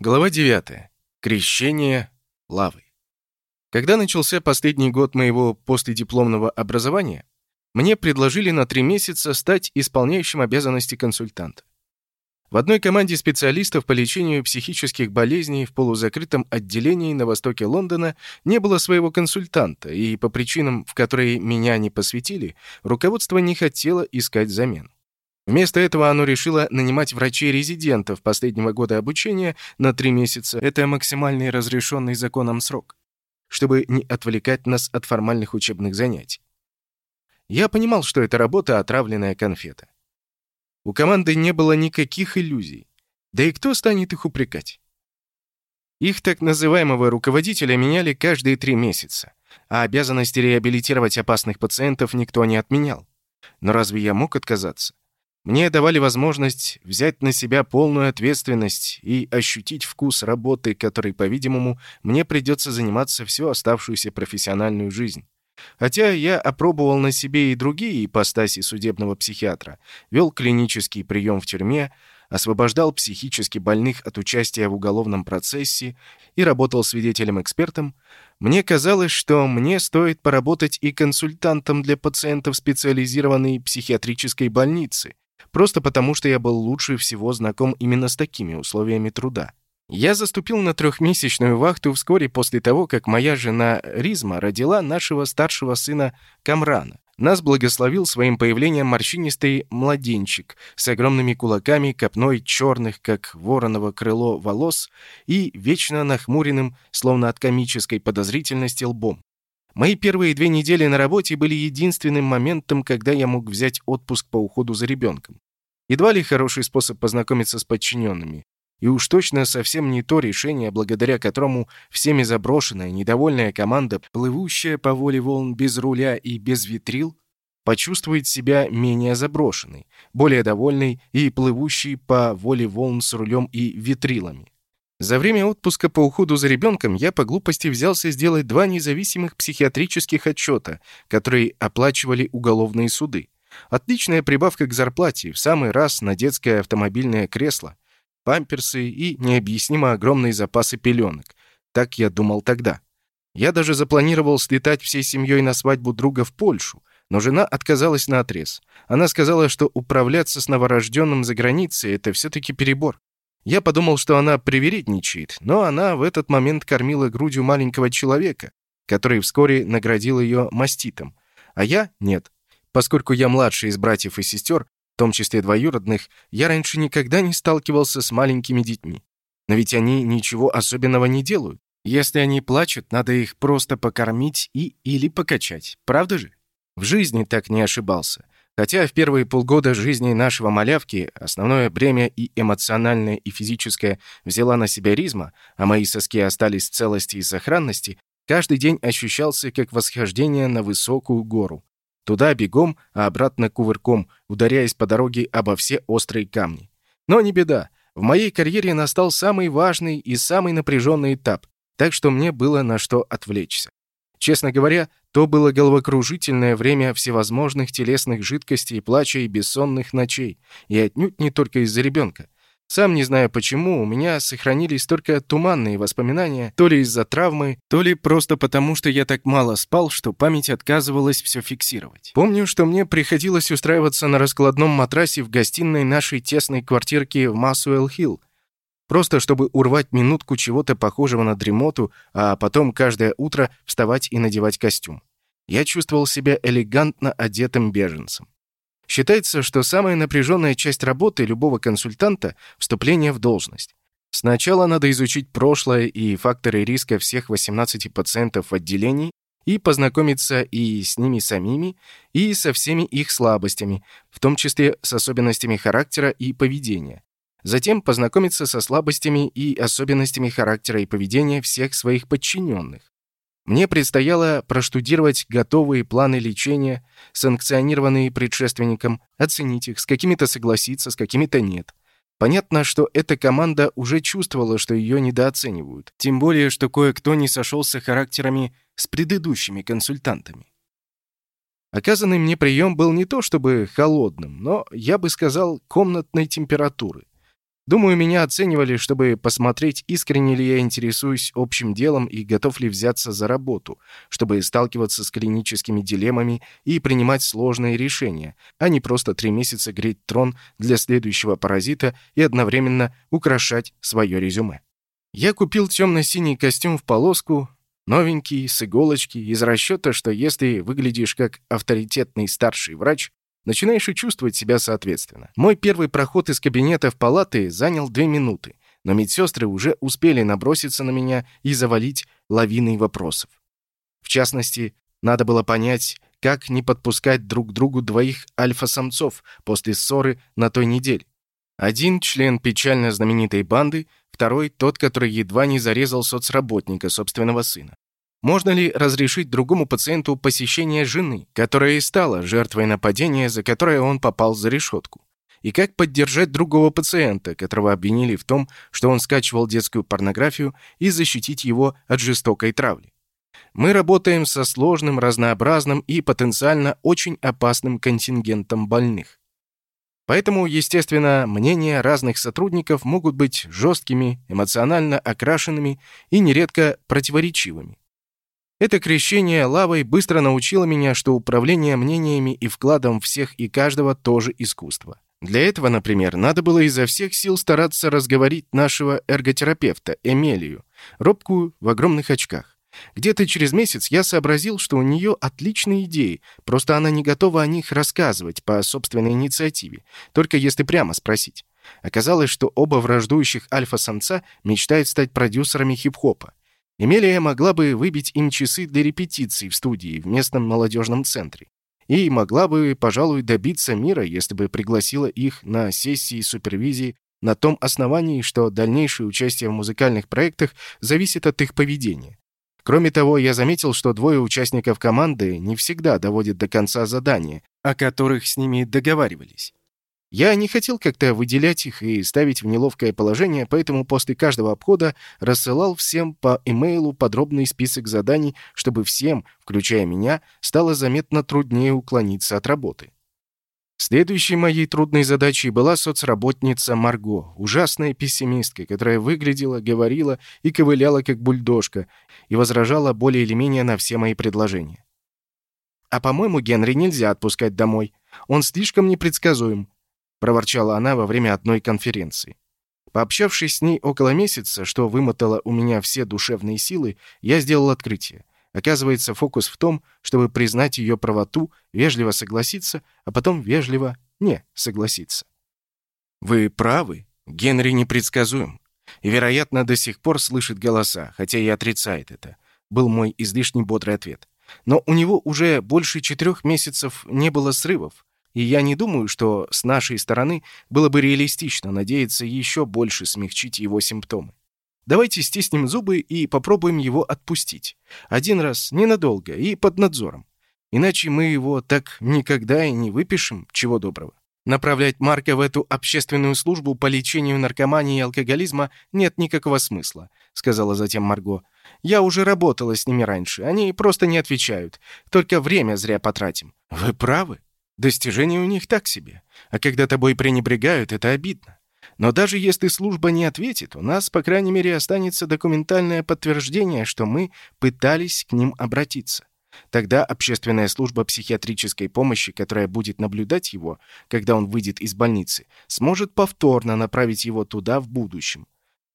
Глава 9. Крещение лавой. Когда начался последний год моего последипломного образования, мне предложили на три месяца стать исполняющим обязанности консультанта. В одной команде специалистов по лечению психических болезней в полузакрытом отделении на востоке Лондона не было своего консультанта, и по причинам, в которые меня не посвятили, руководство не хотело искать замену. Вместо этого оно решило нанимать врачей-резидентов последнего года обучения на три месяца, это максимальный разрешенный законом срок, чтобы не отвлекать нас от формальных учебных занятий. Я понимал, что эта работа — отравленная конфета. У команды не было никаких иллюзий. Да и кто станет их упрекать? Их так называемого руководителя меняли каждые три месяца, а обязанности реабилитировать опасных пациентов никто не отменял. Но разве я мог отказаться? Мне давали возможность взять на себя полную ответственность и ощутить вкус работы, которой, по-видимому, мне придется заниматься всю оставшуюся профессиональную жизнь. Хотя я опробовал на себе и другие ипостаси судебного психиатра, вел клинический прием в тюрьме, освобождал психически больных от участия в уголовном процессе и работал свидетелем-экспертом, мне казалось, что мне стоит поработать и консультантом для пациентов специализированной психиатрической больницы, просто потому что я был лучше всего знаком именно с такими условиями труда. Я заступил на трехмесячную вахту вскоре после того, как моя жена Ризма родила нашего старшего сына Камрана. Нас благословил своим появлением морщинистый младенчик с огромными кулаками, копной черных, как вороново крыло, волос и вечно нахмуренным, словно от комической подозрительности, лбом. Мои первые две недели на работе были единственным моментом, когда я мог взять отпуск по уходу за ребенком. Едва ли хороший способ познакомиться с подчиненными. И уж точно совсем не то решение, благодаря которому всеми заброшенная, недовольная команда, плывущая по воле волн без руля и без витрил, почувствует себя менее заброшенной, более довольной и плывущей по воле волн с рулем и витрилами. За время отпуска по уходу за ребенком я по глупости взялся сделать два независимых психиатрических отчета, которые оплачивали уголовные суды. Отличная прибавка к зарплате, в самый раз на детское автомобильное кресло – памперсы и необъяснимо огромные запасы пеленок. Так я думал тогда. Я даже запланировал слетать всей семьей на свадьбу друга в Польшу, но жена отказалась на отрез. Она сказала, что управляться с новорожденным за границей — это все-таки перебор. Я подумал, что она привередничает, но она в этот момент кормила грудью маленького человека, который вскоре наградил ее маститом. А я — нет. Поскольку я младший из братьев и сестер, в том числе двоюродных, я раньше никогда не сталкивался с маленькими детьми. Но ведь они ничего особенного не делают. Если они плачут, надо их просто покормить и или покачать. Правда же? В жизни так не ошибался. Хотя в первые полгода жизни нашего малявки основное бремя и эмоциональное, и физическое взяла на себя ризма, а мои соски остались в целости и сохранности, каждый день ощущался как восхождение на высокую гору. Туда бегом, а обратно кувырком, ударяясь по дороге обо все острые камни. Но не беда. В моей карьере настал самый важный и самый напряженный этап, так что мне было на что отвлечься. Честно говоря, то было головокружительное время всевозможных телесных жидкостей, плача и бессонных ночей, и отнюдь не только из-за ребенка. Сам не знаю почему, у меня сохранились только туманные воспоминания, то ли из-за травмы, то ли просто потому, что я так мало спал, что память отказывалась все фиксировать. Помню, что мне приходилось устраиваться на раскладном матрасе в гостиной нашей тесной квартирки в Масуэлл-Хилл, просто чтобы урвать минутку чего-то похожего на дремоту, а потом каждое утро вставать и надевать костюм. Я чувствовал себя элегантно одетым беженцем. Считается, что самая напряженная часть работы любого консультанта — вступление в должность. Сначала надо изучить прошлое и факторы риска всех 18 пациентов в отделении и познакомиться и с ними самими, и со всеми их слабостями, в том числе с особенностями характера и поведения. Затем познакомиться со слабостями и особенностями характера и поведения всех своих подчиненных. Мне предстояло проштудировать готовые планы лечения, санкционированные предшественником, оценить их, с какими-то согласиться, с какими-то нет. Понятно, что эта команда уже чувствовала, что ее недооценивают. Тем более, что кое-кто не сошелся характерами с предыдущими консультантами. Оказанный мне прием был не то чтобы холодным, но, я бы сказал, комнатной температуры. Думаю, меня оценивали, чтобы посмотреть, искренне ли я интересуюсь общим делом и готов ли взяться за работу, чтобы сталкиваться с клиническими дилеммами и принимать сложные решения, а не просто три месяца греть трон для следующего паразита и одновременно украшать свое резюме. Я купил темно-синий костюм в полоску, новенький, с иголочки, из расчета, что если выглядишь как авторитетный старший врач, начинаешь и чувствовать себя соответственно. Мой первый проход из кабинета в палаты занял две минуты, но медсестры уже успели наброситься на меня и завалить лавиной вопросов. В частности, надо было понять, как не подпускать друг к другу двоих альфа-самцов после ссоры на той неделе. Один член печально знаменитой банды, второй — тот, который едва не зарезал соцработника собственного сына. Можно ли разрешить другому пациенту посещение жены, которая и стала жертвой нападения, за которое он попал за решетку? И как поддержать другого пациента, которого обвинили в том, что он скачивал детскую порнографию, и защитить его от жестокой травли? Мы работаем со сложным, разнообразным и потенциально очень опасным контингентом больных. Поэтому, естественно, мнения разных сотрудников могут быть жесткими, эмоционально окрашенными и нередко противоречивыми. Это крещение лавой быстро научило меня, что управление мнениями и вкладом всех и каждого тоже искусство. Для этого, например, надо было изо всех сил стараться разговорить нашего эрготерапевта, Эмелию, робкую в огромных очках. Где-то через месяц я сообразил, что у нее отличные идеи, просто она не готова о них рассказывать по собственной инициативе, только если прямо спросить. Оказалось, что оба враждующих альфа-самца мечтают стать продюсерами хип-хопа. Эмилия могла бы выбить им часы для репетиций в студии в местном молодежном центре. И могла бы, пожалуй, добиться мира, если бы пригласила их на сессии супервизии на том основании, что дальнейшее участие в музыкальных проектах зависит от их поведения. Кроме того, я заметил, что двое участников команды не всегда доводят до конца задания, о которых с ними договаривались. Я не хотел как-то выделять их и ставить в неловкое положение, поэтому после каждого обхода рассылал всем по имейлу подробный список заданий, чтобы всем, включая меня, стало заметно труднее уклониться от работы. Следующей моей трудной задачей была соцработница Марго, ужасная пессимистка, которая выглядела, говорила и ковыляла как бульдожка и возражала более или менее на все мои предложения. «А, по-моему, Генри нельзя отпускать домой. Он слишком непредсказуем. — проворчала она во время одной конференции. Пообщавшись с ней около месяца, что вымотало у меня все душевные силы, я сделал открытие. Оказывается, фокус в том, чтобы признать ее правоту, вежливо согласиться, а потом вежливо не согласиться. «Вы правы. Генри непредсказуем. И, вероятно, до сих пор слышит голоса, хотя и отрицает это», — был мой излишне бодрый ответ. «Но у него уже больше четырех месяцев не было срывов, и я не думаю, что с нашей стороны было бы реалистично надеяться еще больше смягчить его симптомы. Давайте стиснем зубы и попробуем его отпустить. Один раз, ненадолго и под надзором. Иначе мы его так никогда и не выпишем, чего доброго. Направлять Марка в эту общественную службу по лечению наркомании и алкоголизма нет никакого смысла, сказала затем Марго. Я уже работала с ними раньше, они просто не отвечают. Только время зря потратим. Вы правы, Достижения у них так себе. А когда тобой пренебрегают, это обидно. Но даже если служба не ответит, у нас, по крайней мере, останется документальное подтверждение, что мы пытались к ним обратиться. Тогда общественная служба психиатрической помощи, которая будет наблюдать его, когда он выйдет из больницы, сможет повторно направить его туда в будущем.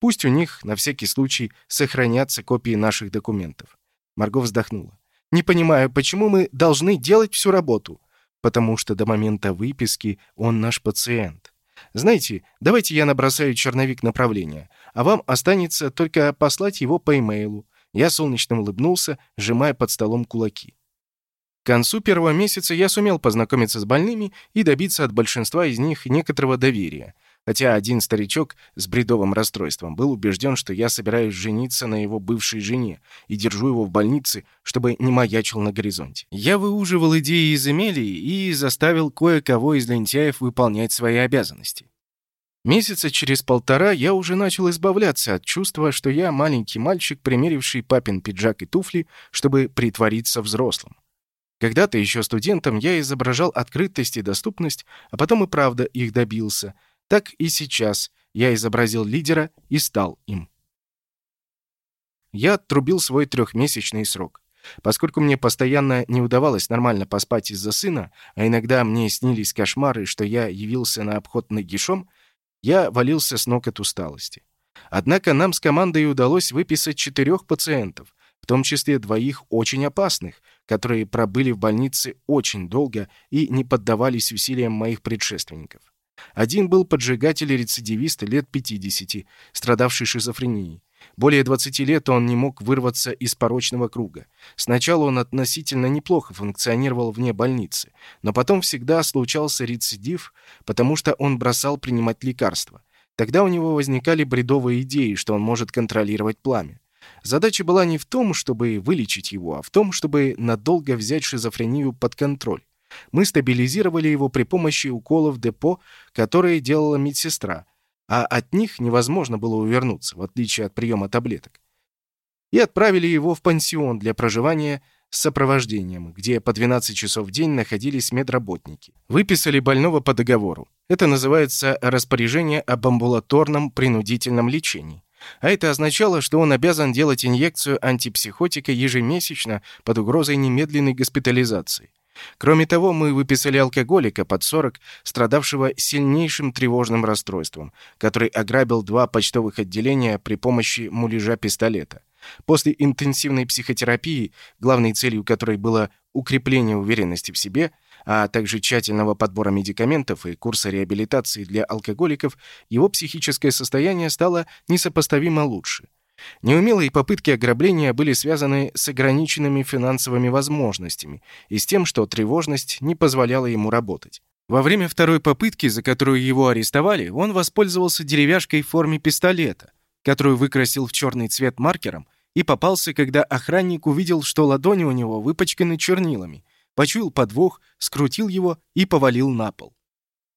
Пусть у них, на всякий случай, сохранятся копии наших документов. Марго вздохнула. «Не понимаю, почему мы должны делать всю работу? Потому что до момента выписки он наш пациент. Знаете, давайте я набросаю черновик направления, а вам останется только послать его по имейлу. Я солнечно улыбнулся, сжимая под столом кулаки. К концу первого месяца я сумел познакомиться с больными и добиться от большинства из них некоторого доверия — хотя один старичок с бредовым расстройством был убежден, что я собираюсь жениться на его бывшей жене и держу его в больнице, чтобы не маячил на горизонте. Я выуживал идеи из Эмилии и заставил кое-кого из лентяев выполнять свои обязанности. Месяца через полтора я уже начал избавляться от чувства, что я маленький мальчик, примеривший папин пиджак и туфли, чтобы притвориться взрослым. Когда-то еще студентом я изображал открытость и доступность, а потом и правда их добился — так и сейчас я изобразил лидера и стал им. Я отрубил свой трехмесячный срок. Поскольку мне постоянно не удавалось нормально поспать из-за сына, а иногда мне снились кошмары, что я явился на обход нагишом, я валился с ног от усталости. Однако нам с командой удалось выписать четырех пациентов, в том числе двоих очень опасных, которые пробыли в больнице очень долго и не поддавались усилиям моих предшественников. Один был поджигатель-рецидивист лет 50, страдавший шизофренией. Более 20 лет он не мог вырваться из порочного круга. Сначала он относительно неплохо функционировал вне больницы, но потом всегда случался рецидив, потому что он бросал принимать лекарства. Тогда у него возникали бредовые идеи, что он может контролировать пламя. Задача была не в том, чтобы вылечить его, а в том, чтобы надолго взять шизофрению под контроль. Мы стабилизировали его при помощи уколов депо, которые делала медсестра, а от них невозможно было увернуться, в отличие от приема таблеток. И отправили его в пансион для проживания с сопровождением, где по 12 часов в день находились медработники. Выписали больного по договору. Это называется распоряжение об амбулаторном принудительном лечении. А это означало, что он обязан делать инъекцию антипсихотика ежемесячно под угрозой немедленной госпитализации. Кроме того, мы выписали алкоголика под 40, страдавшего сильнейшим тревожным расстройством, который ограбил два почтовых отделения при помощи муляжа пистолета. После интенсивной психотерапии, главной целью которой было укрепление уверенности в себе, а также тщательного подбора медикаментов и курса реабилитации для алкоголиков, его психическое состояние стало несопоставимо лучше – Неумелые попытки ограбления были связаны с ограниченными финансовыми возможностями и с тем, что тревожность не позволяла ему работать. Во время второй попытки, за которую его арестовали, он воспользовался деревяшкой в форме пистолета, которую выкрасил в черный цвет маркером, и попался, когда охранник увидел, что ладони у него выпачканы чернилами, почуял подвох, скрутил его и повалил на пол.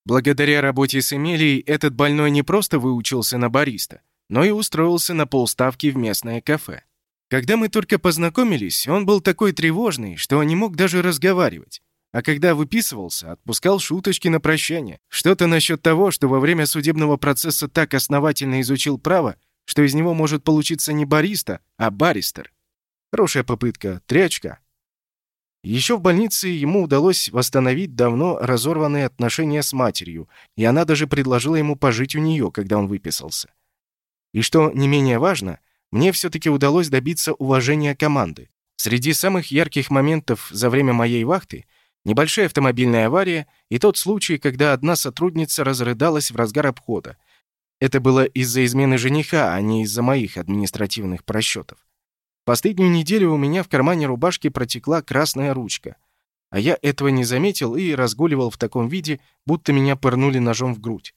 Благодаря работе с Эмилией этот больной не просто выучился на бариста — но и устроился на полставки в местное кафе. Когда мы только познакомились, он был такой тревожный, что не мог даже разговаривать. А когда выписывался, отпускал шуточки на прощание. Что-то насчет того, что во время судебного процесса так основательно изучил право, что из него может получиться не бариста, а баристер. Хорошая попытка, три очка. Еще в больнице ему удалось восстановить давно разорванные отношения с матерью, и она даже предложила ему пожить у нее, когда он выписался. И что не менее важно, мне все-таки удалось добиться уважения команды. Среди самых ярких моментов за время моей вахты небольшая автомобильная авария и тот случай, когда одна сотрудница разрыдалась в разгар обхода. Это было из-за измены жениха, а не из-за моих административных просчетов. Последнюю неделю у меня в кармане рубашки протекла красная ручка, а я этого не заметил и разгуливал в таком виде, будто меня пырнули ножом в грудь.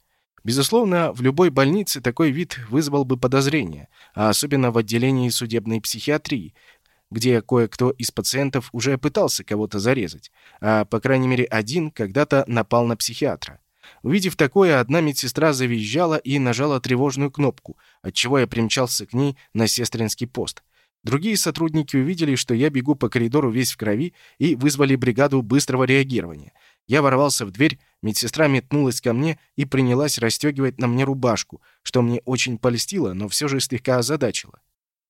Безусловно, в любой больнице такой вид вызвал бы подозрение, а особенно в отделении судебной психиатрии, где кое-кто из пациентов уже пытался кого-то зарезать, а, по крайней мере, один когда-то напал на психиатра. Увидев такое, одна медсестра завизжала и нажала тревожную кнопку, отчего я примчался к ней на сестринский пост. Другие сотрудники увидели, что я бегу по коридору весь в крови и вызвали бригаду быстрого реагирования. Я ворвался в дверь, медсестра метнулась ко мне и принялась расстегивать на мне рубашку, что мне очень польстило, но все же слегка озадачило.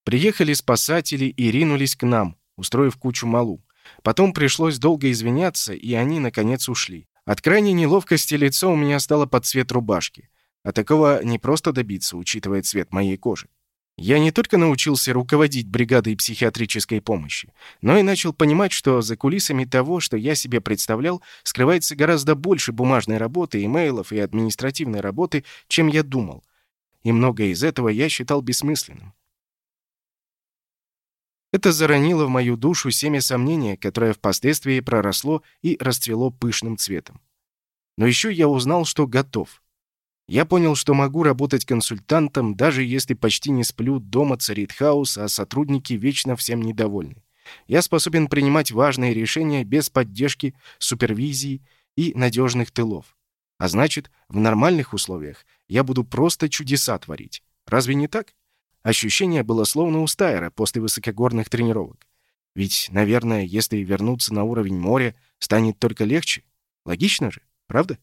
Приехали спасатели и ринулись к нам, устроив кучу малу. Потом пришлось долго извиняться, и они, наконец, ушли. От крайней неловкости лицо у меня стало под цвет рубашки. А такого не просто добиться, учитывая цвет моей кожи. Я не только научился руководить бригадой психиатрической помощи, но и начал понимать, что за кулисами того, что я себе представлял, скрывается гораздо больше бумажной работы, имейлов и административной работы, чем я думал. И многое из этого я считал бессмысленным. Это заронило в мою душу семя сомнения, которое впоследствии проросло и расцвело пышным цветом. Но еще я узнал, что готов — я понял, что могу работать консультантом, даже если почти не сплю, дома царит хаос, а сотрудники вечно всем недовольны. Я способен принимать важные решения без поддержки, супервизии и надежных тылов. А значит, в нормальных условиях я буду просто чудеса творить. Разве не так? Ощущение было словно у Стайера после высокогорных тренировок. Ведь, наверное, если вернуться на уровень моря, станет только легче. Логично же, правда?